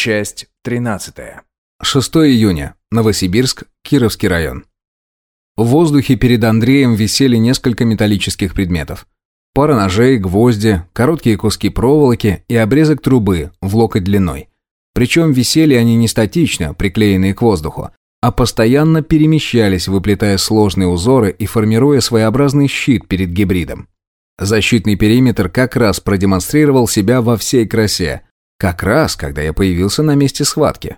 Часть 13. 6 июня. Новосибирск, Кировский район. В воздухе перед Андреем висели несколько металлических предметов. Пара ножей, гвозди, короткие куски проволоки и обрезок трубы в локоть длиной. Причем висели они не статично, приклеенные к воздуху, а постоянно перемещались, выплетая сложные узоры и формируя своеобразный щит перед гибридом. Защитный периметр как раз продемонстрировал себя во всей красе – как раз, когда я появился на месте схватки.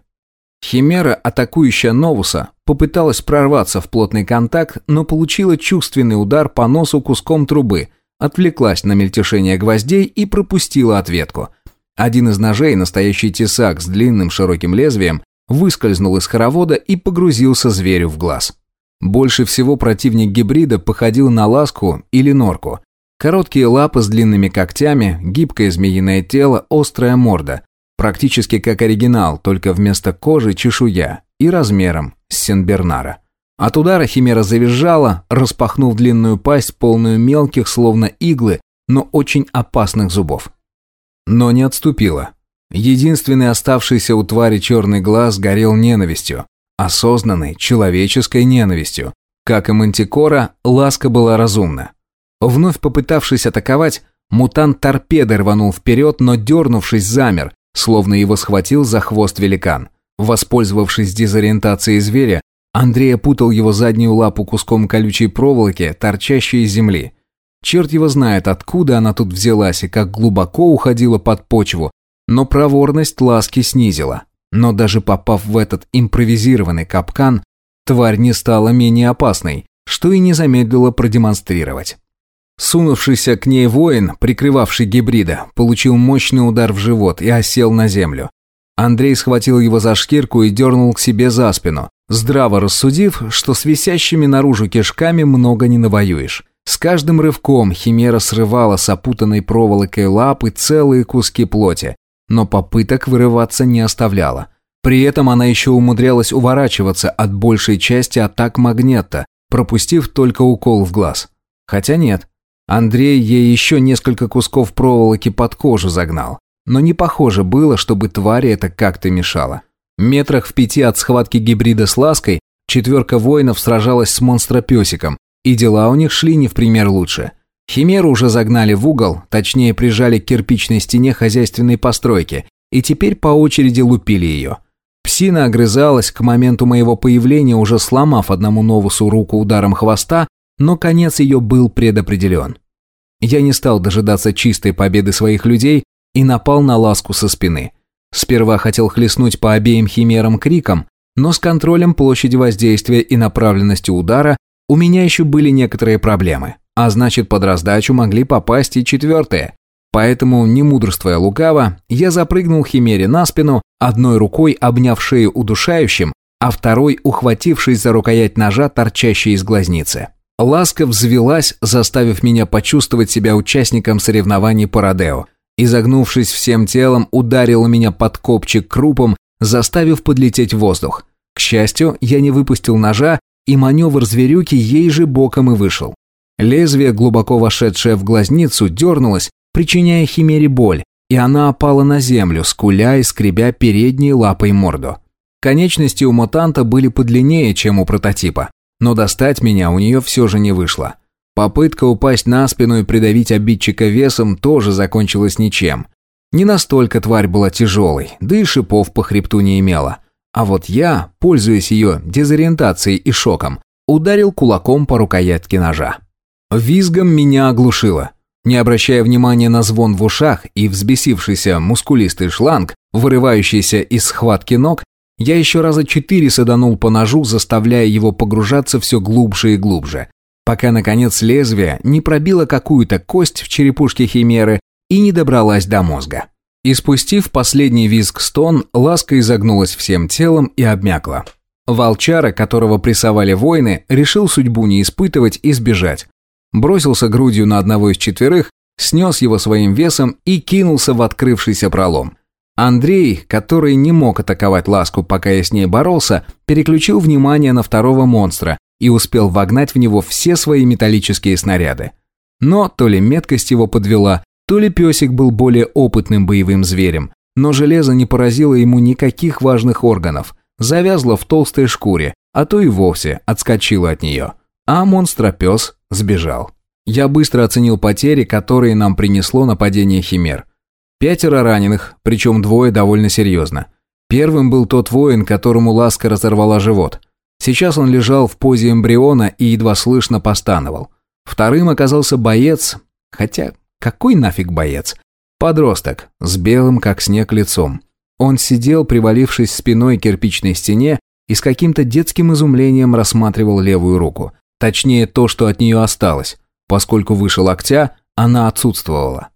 Химера, атакующая Новуса, попыталась прорваться в плотный контакт, но получила чувственный удар по носу куском трубы, отвлеклась на мельтешение гвоздей и пропустила ответку. Один из ножей, настоящий тесак с длинным широким лезвием, выскользнул из хоровода и погрузился зверю в глаз. Больше всего противник гибрида походил на ласку или норку, Короткие лапы с длинными когтями, гибкое змеиное тело, острая морда. Практически как оригинал, только вместо кожи чешуя и размером с Сенбернара. От удара химера завизжала, распахнув длинную пасть, полную мелких, словно иглы, но очень опасных зубов. Но не отступила. Единственный оставшийся у твари черный глаз горел ненавистью, осознанной человеческой ненавистью. Как и Мантикора, ласка была разумна. Вновь попытавшись атаковать, мутант торпедой рванул вперед, но дернувшись замер, словно его схватил за хвост великан. Воспользовавшись дезориентацией зверя, Андрей опутал его заднюю лапу куском колючей проволоки, торчащей из земли. Черт его знает, откуда она тут взялась и как глубоко уходила под почву, но проворность ласки снизила. Но даже попав в этот импровизированный капкан, тварь не стала менее опасной, что и не замедлило продемонстрировать. Сунувшийся к ней воин, прикрывавший гибрида, получил мощный удар в живот и осел на землю. Андрей схватил его за шкирку и дернул к себе за спину, здраво рассудив, что с висящими наружу кишками много не навоюешь. С каждым рывком химера срывала с опутанной проволокой лапы целые куски плоти, но попыток вырываться не оставляла. При этом она еще умудрялась уворачиваться от большей части атак магнета, пропустив только укол в глаз. Хотя нет, Андрей ей еще несколько кусков проволоки под кожу загнал. Но не похоже было, чтобы твари это как-то мешало. Метрах в пяти от схватки гибрида с лаской четверка воинов сражалась с монстропесиком, и дела у них шли не в пример лучше. Химеру уже загнали в угол, точнее прижали к кирпичной стене хозяйственной постройки, и теперь по очереди лупили ее. Псина огрызалась к моменту моего появления, уже сломав одному новусу руку ударом хвоста, но конец ее был предопределен. Я не стал дожидаться чистой победы своих людей и напал на ласку со спины. Сперва хотел хлестнуть по обеим химерам криком, но с контролем площади воздействия и направленностью удара у меня еще были некоторые проблемы, а значит под раздачу могли попасть и четвертые. Поэтому, не мудрствуя лукаво, я запрыгнул химере на спину, одной рукой обняв шею удушающим, а второй ухватившись за рукоять ножа, торчащей из глазницы. Ласка взвелась, заставив меня почувствовать себя участником соревнований по Родео. Изогнувшись всем телом, ударила меня под копчик крупом, заставив подлететь в воздух. К счастью, я не выпустил ножа, и маневр зверюки ей же боком и вышел. Лезвие, глубоко вошедшее в глазницу, дернулось, причиняя химере боль, и она опала на землю, скуля и скребя передней лапой морду. Конечности у мутанта были подлиннее, чем у прототипа но достать меня у нее все же не вышло. Попытка упасть на спину и придавить обидчика весом тоже закончилась ничем. Не настолько тварь была тяжелой, да и шипов по хребту не имела. А вот я, пользуясь ее дезориентацией и шоком, ударил кулаком по рукоятке ножа. Визгом меня оглушило. Не обращая внимания на звон в ушах и взбесившийся мускулистый шланг, вырывающийся из схватки ног, я еще раза четыре саданул по ножу, заставляя его погружаться все глубже и глубже, пока, наконец, лезвие не пробило какую-то кость в черепушке химеры и не добралась до мозга. И спустив последний визг-стон, ласка изогнулась всем телом и обмякла. Волчара, которого прессовали воины, решил судьбу не испытывать и сбежать. Бросился грудью на одного из четверых, снес его своим весом и кинулся в открывшийся пролом. Андрей, который не мог атаковать ласку, пока я с ней боролся, переключил внимание на второго монстра и успел вогнать в него все свои металлические снаряды. Но то ли меткость его подвела, то ли песик был более опытным боевым зверем, но железо не поразило ему никаких важных органов, завязло в толстой шкуре, а то и вовсе отскочило от нее. А монстропес сбежал. Я быстро оценил потери, которые нам принесло нападение химер. Пятеро раненых, причем двое довольно серьезно. Первым был тот воин, которому ласка разорвала живот. Сейчас он лежал в позе эмбриона и едва слышно постановал. Вторым оказался боец, хотя какой нафиг боец? Подросток, с белым как снег лицом. Он сидел, привалившись спиной к кирпичной стене и с каким-то детским изумлением рассматривал левую руку. Точнее, то, что от нее осталось. Поскольку выше локтя, она отсутствовала.